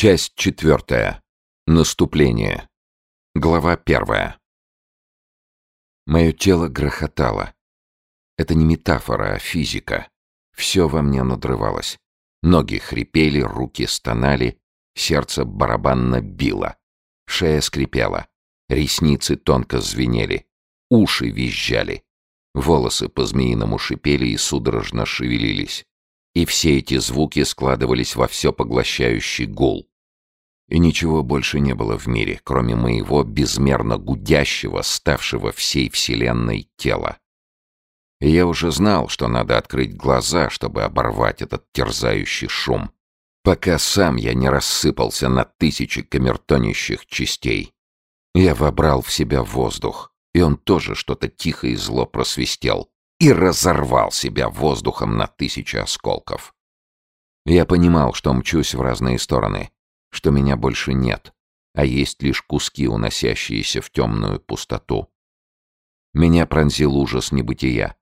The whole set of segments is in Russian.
Часть четвертая. Наступление. Глава первая. Мое тело грохотало. Это не метафора, а физика. Все во мне надрывалось. Ноги хрипели, руки стонали, сердце барабанно било. Шея скрипела, ресницы тонко звенели, уши визжали. Волосы по-змеиному шипели и судорожно шевелились. И все эти звуки складывались во все поглощающий гул. И ничего больше не было в мире, кроме моего безмерно гудящего, ставшего всей вселенной тела. И я уже знал, что надо открыть глаза, чтобы оборвать этот терзающий шум, пока сам я не рассыпался на тысячи камертонящих частей. Я вобрал в себя воздух, и он тоже что-то тихо и зло просвистел и разорвал себя воздухом на тысячи осколков. Я понимал, что мчусь в разные стороны, что меня больше нет, а есть лишь куски, уносящиеся в темную пустоту. Меня пронзил ужас небытия.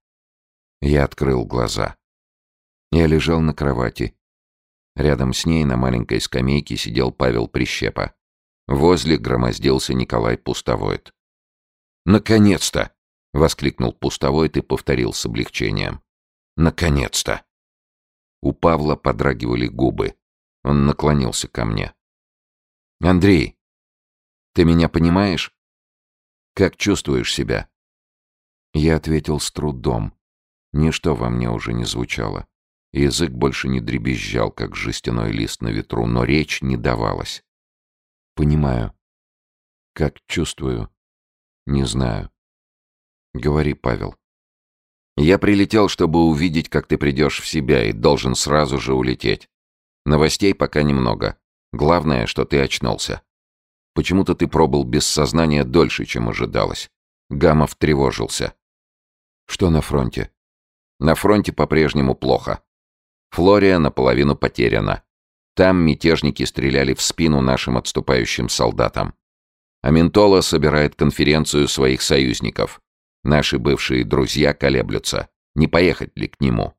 Я открыл глаза. Я лежал на кровати. Рядом с ней на маленькой скамейке сидел Павел Прищепа. Возле громоздился Николай Пустовоид. «Наконец-то!» — воскликнул Пустовоид и повторил с облегчением. «Наконец-то!» У Павла подрагивали губы. Он наклонился ко мне. «Андрей, ты меня понимаешь? Как чувствуешь себя?» Я ответил с трудом. Ничто во мне уже не звучало. Язык больше не дребезжал, как жестяной лист на ветру, но речь не давалась. «Понимаю. Как чувствую?» Не знаю. Говори, Павел. Я прилетел, чтобы увидеть, как ты придешь в себя, и должен сразу же улететь. Новостей пока немного. Главное, что ты очнулся. Почему-то ты пробыл без сознания дольше, чем ожидалось. Гамов тревожился. Что на фронте? На фронте по-прежнему плохо. Флория наполовину потеряна. Там мятежники стреляли в спину нашим отступающим солдатам. Аментола собирает конференцию своих союзников. Наши бывшие друзья колеблются, не поехать ли к нему.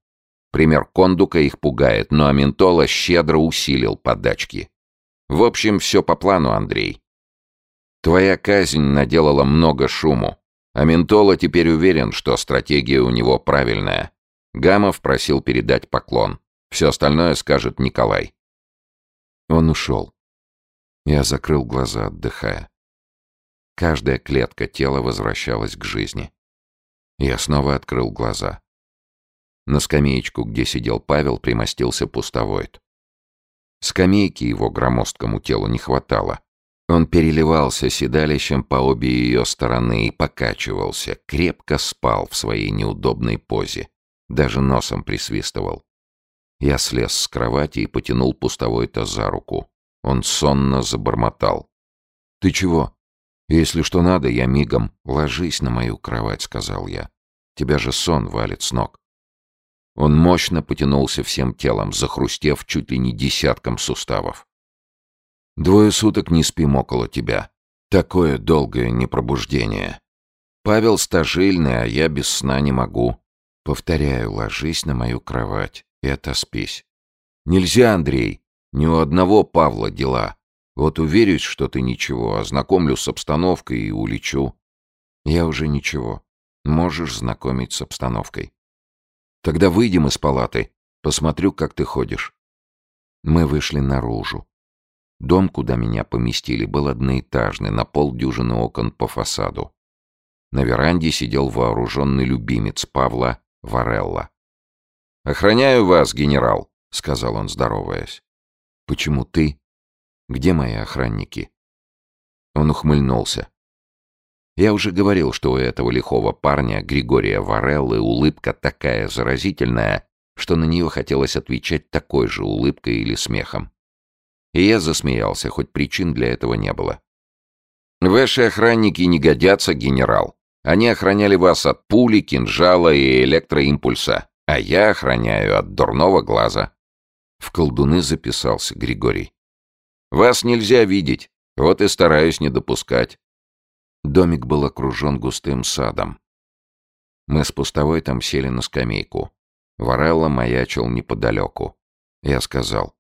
Пример Кондука их пугает, но Аментола щедро усилил подачки. В общем, все по плану, Андрей. Твоя казнь наделала много шуму. Аментола теперь уверен, что стратегия у него правильная. Гамов просил передать поклон. Все остальное скажет Николай. Он ушел. Я закрыл глаза, отдыхая. Каждая клетка тела возвращалась к жизни. Я снова открыл глаза. На скамеечку, где сидел Павел, примостился пустовоид. Скамейки его громоздкому телу не хватало. Он переливался седалищем по обе ее стороны и покачивался, крепко спал в своей неудобной позе. Даже носом присвистывал. Я слез с кровати и потянул пустовой-то за руку. Он сонно забормотал. «Ты чего?» «Если что надо, я мигом. Ложись на мою кровать», — сказал я. «Тебя же сон валит с ног». Он мощно потянулся всем телом, захрустев чуть ли не десятком суставов. «Двое суток не спим около тебя. Такое долгое непробуждение. Павел стажильный, а я без сна не могу. Повторяю, ложись на мою кровать и отоспись. Нельзя, Андрей, ни у одного Павла дела. Вот уверюсь, что ты ничего, ознакомлю с обстановкой и улечу. Я уже ничего. Можешь знакомить с обстановкой. Тогда выйдем из палаты. Посмотрю, как ты ходишь. Мы вышли наружу. Дом, куда меня поместили, был одноэтажный, на полдюжины окон по фасаду. На веранде сидел вооруженный любимец Павла Варелла. «Охраняю вас, генерал», — сказал он, здороваясь. «Почему ты?» Где мои охранники?» Он ухмыльнулся. Я уже говорил, что у этого лихого парня, Григория Вареллы, улыбка такая заразительная, что на нее хотелось отвечать такой же улыбкой или смехом. И я засмеялся, хоть причин для этого не было. «Ваши охранники не годятся, генерал. Они охраняли вас от пули, кинжала и электроимпульса, а я охраняю от дурного глаза». В колдуны записался Григорий. Вас нельзя видеть, вот и стараюсь не допускать. Домик был окружен густым садом. Мы с пустовой там сели на скамейку. Варелла маячил неподалеку. Я сказал.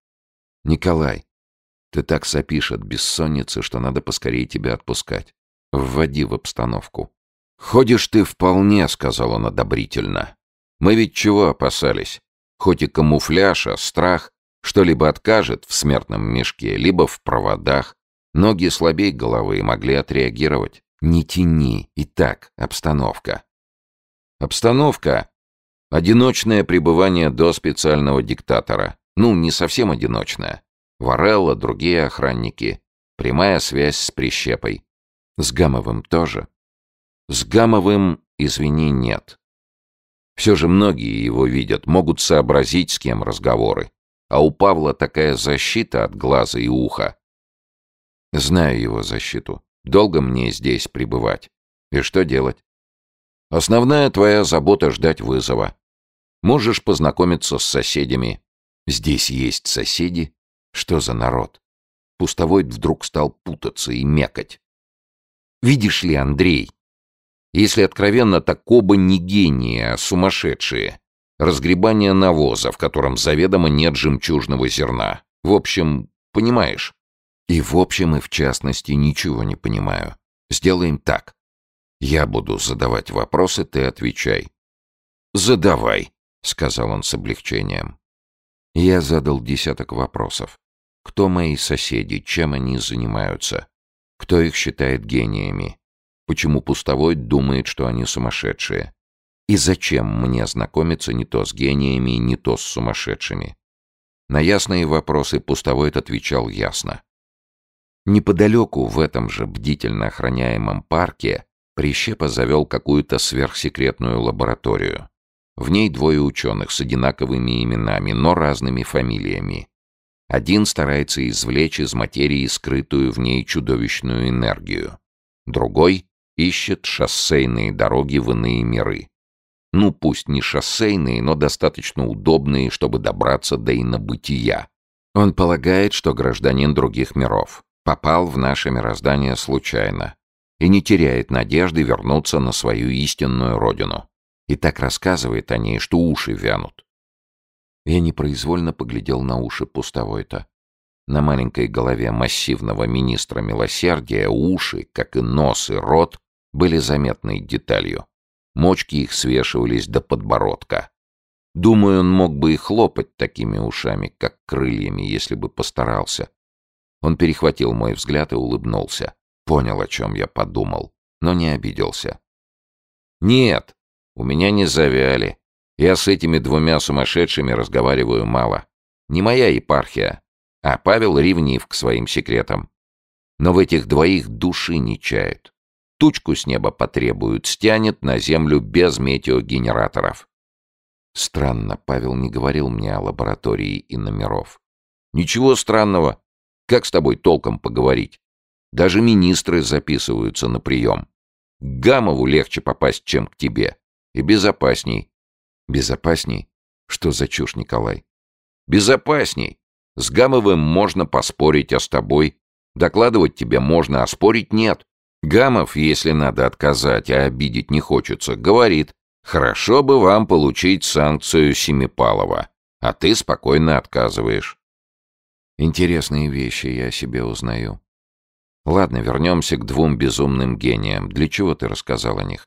«Николай, Ты так сопишь от бессонницы, что надо поскорее тебя отпускать. Вводи в обстановку. «Ходишь ты вполне», — сказал он одобрительно. «Мы ведь чего опасались? Хоть и камуфляж, а страх что-либо откажет в смертном мешке, либо в проводах. Ноги слабей головы могли отреагировать. Не тяни, и так обстановка». «Обстановка — одиночное пребывание до специального диктатора. Ну, не совсем одиночное. Варелла, другие охранники. Прямая связь с прищепой. С Гамовым тоже. С Гамовым, извини, нет. Все же многие его видят, могут сообразить, с кем разговоры. А у Павла такая защита от глаза и уха. Знаю его защиту. Долго мне здесь пребывать. И что делать? Основная твоя забота — ждать вызова. Можешь познакомиться с соседями. Здесь есть соседи. Что за народ? Пустовой вдруг стал путаться и мекать. Видишь ли, Андрей, если откровенно, так оба не гении, а сумасшедшие. Разгребание навоза, в котором заведомо нет жемчужного зерна. В общем, понимаешь? И в общем, и в частности ничего не понимаю. Сделаем так. Я буду задавать вопросы, ты отвечай. «Задавай», — сказал он с облегчением. Я задал десяток вопросов. Кто мои соседи, чем они занимаются? Кто их считает гениями? Почему Пустовой думает, что они сумасшедшие? И зачем мне знакомиться не то с гениями, не то с сумасшедшими? На ясные вопросы Пустовой отвечал ясно. Неподалеку, в этом же бдительно охраняемом парке, Прищепа завел какую-то сверхсекретную лабораторию. В ней двое ученых с одинаковыми именами, но разными фамилиями. Один старается извлечь из материи скрытую в ней чудовищную энергию. Другой ищет шоссейные дороги в иные миры. Ну, пусть не шоссейные, но достаточно удобные, чтобы добраться до инобытия. Он полагает, что гражданин других миров попал в наше мироздание случайно и не теряет надежды вернуться на свою истинную родину. И так рассказывает о ней, что уши вянут. Я непроизвольно поглядел на уши пустовой-то. На маленькой голове массивного министра милосердия уши, как и нос и рот, были заметной деталью. Мочки их свешивались до подбородка. Думаю, он мог бы и хлопать такими ушами, как крыльями, если бы постарался. Он перехватил мой взгляд и улыбнулся. Понял, о чем я подумал, но не обиделся. «Нет, у меня не завяли. Я с этими двумя сумасшедшими разговариваю мало. Не моя епархия, а Павел ревнив к своим секретам. Но в этих двоих души не чают. Тучку с неба потребуют, стянет на землю без метеогенераторов. Странно, Павел не говорил мне о лаборатории и номеров. Ничего странного. Как с тобой толком поговорить? Даже министры записываются на прием. К Гамову легче попасть, чем к тебе. И безопасней. Безопасней? Что за чушь, Николай? Безопасней. С Гамовым можно поспорить, а с тобой? Докладывать тебе можно, а спорить нет. Гамов, если надо отказать, а обидеть не хочется, говорит, хорошо бы вам получить санкцию Семипалова, а ты спокойно отказываешь. Интересные вещи я о себе узнаю. Ладно, вернемся к двум безумным гениям. Для чего ты рассказал о них?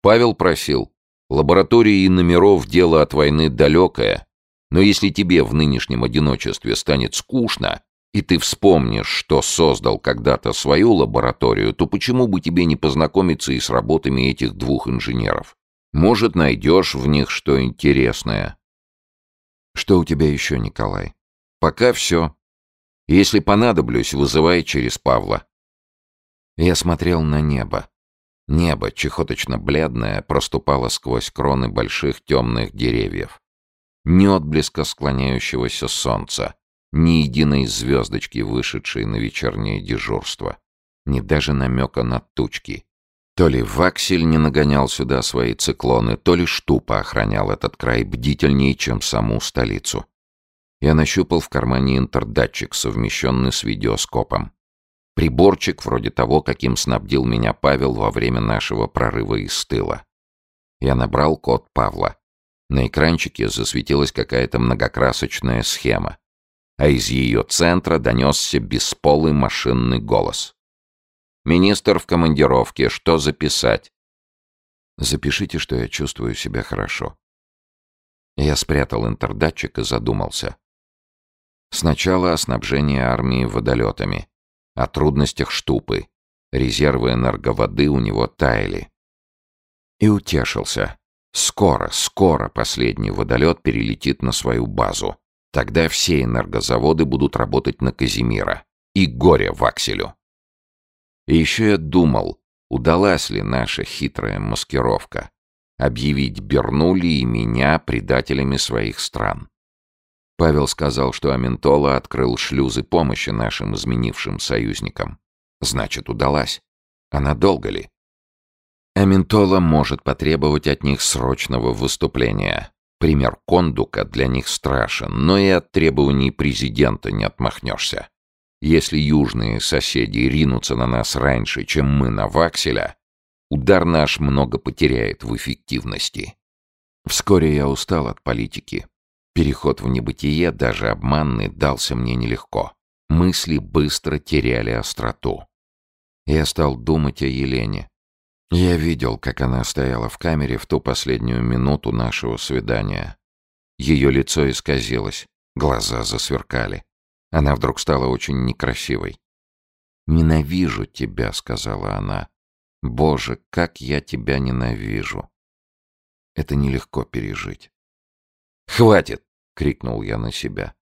Павел просил. Лаборатории и номеров дело от войны далекое. Но если тебе в нынешнем одиночестве станет скучно, и ты вспомнишь, что создал когда-то свою лабораторию, то почему бы тебе не познакомиться и с работами этих двух инженеров? Может, найдешь в них что интересное. Что у тебя еще, Николай? Пока все. Если понадоблюсь, вызывай через Павла. Я смотрел на небо. Небо, чехоточно-бледное, проступало сквозь кроны больших темных деревьев. Ни отблеска склоняющегося солнца, ни единой звездочки, вышедшей на вечернее дежурство, ни даже намека на тучки. То ли Ваксель не нагонял сюда свои циклоны, то ли Штупа охранял этот край бдительнее, чем саму столицу. Я нащупал в кармане интердатчик, совмещенный с видеоскопом. Приборчик вроде того, каким снабдил меня Павел во время нашего прорыва из тыла. Я набрал код Павла. На экранчике засветилась какая-то многокрасочная схема. А из ее центра донесся бесполый машинный голос. «Министр в командировке, что записать?» «Запишите, что я чувствую себя хорошо». Я спрятал интердатчик и задумался. Сначала о снабжении армии водолетами, о трудностях штупы, резервы энерговоды у него таяли. И утешился. Скоро, скоро последний водолет перелетит на свою базу. Тогда все энергозаводы будут работать на Казимира. И горе Вакселю. И еще я думал, удалась ли наша хитрая маскировка. Объявить Бернули и меня предателями своих стран. Павел сказал, что Аментола открыл шлюзы помощи нашим изменившим союзникам. Значит, удалась. А надолго ли? Аментола может потребовать от них срочного выступления. Пример Кондука для них страшен, но и от требований президента не отмахнешься. Если южные соседи ринутся на нас раньше, чем мы на Вакселя, удар наш много потеряет в эффективности. Вскоре я устал от политики. Переход в небытие, даже обманный, дался мне нелегко. Мысли быстро теряли остроту. Я стал думать о Елене. Я видел, как она стояла в камере в ту последнюю минуту нашего свидания. Ее лицо исказилось, глаза засверкали. Она вдруг стала очень некрасивой. «Ненавижу тебя», — сказала она. «Боже, как я тебя ненавижу!» Это нелегко пережить. «Хватит!» — крикнул я на себя.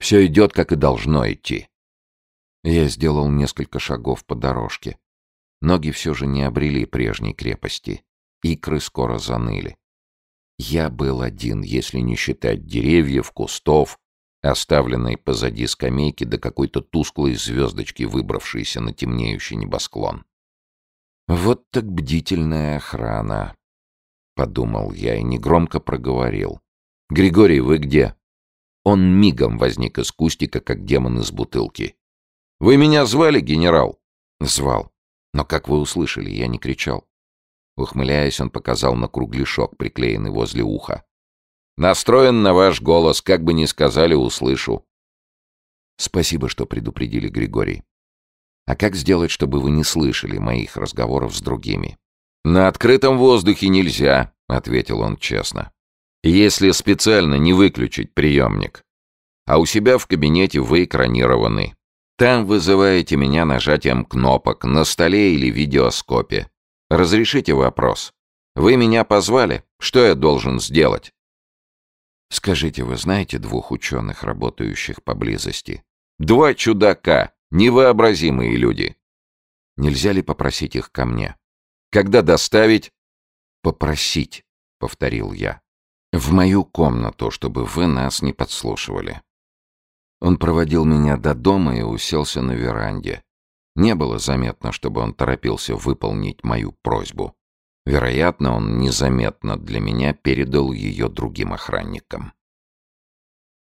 «Все идет, как и должно идти». Я сделал несколько шагов по дорожке. Ноги все же не обрели прежней крепости. Икры скоро заныли. Я был один, если не считать деревьев, кустов, оставленной позади скамейки до какой-то тусклой звездочки, выбравшейся на темнеющий небосклон. «Вот так бдительная охрана», — подумал я и негромко проговорил. «Григорий, вы где?» Он мигом возник из кустика, как демон из бутылки. «Вы меня звали, генерал?» «Звал. Но, как вы услышали, я не кричал. Ухмыляясь, он показал на кругляшок, приклеенный возле уха. «Настроен на ваш голос, как бы ни сказали, услышу». «Спасибо, что предупредили, Григорий. А как сделать, чтобы вы не слышали моих разговоров с другими?» «На открытом воздухе нельзя», — ответил он честно. «Если специально не выключить приемник. А у себя в кабинете вы экранированы. Там вызываете меня нажатием кнопок на столе или видеоскопе. Разрешите вопрос. Вы меня позвали? Что я должен сделать? Скажите, вы знаете двух ученых, работающих поблизости? Два чудака, невообразимые люди. Нельзя ли попросить их ко мне? Когда доставить? Попросить, повторил я. В мою комнату, чтобы вы нас не подслушивали. Он проводил меня до дома и уселся на веранде. Не было заметно, чтобы он торопился выполнить мою просьбу. Вероятно, он незаметно для меня передал ее другим охранникам.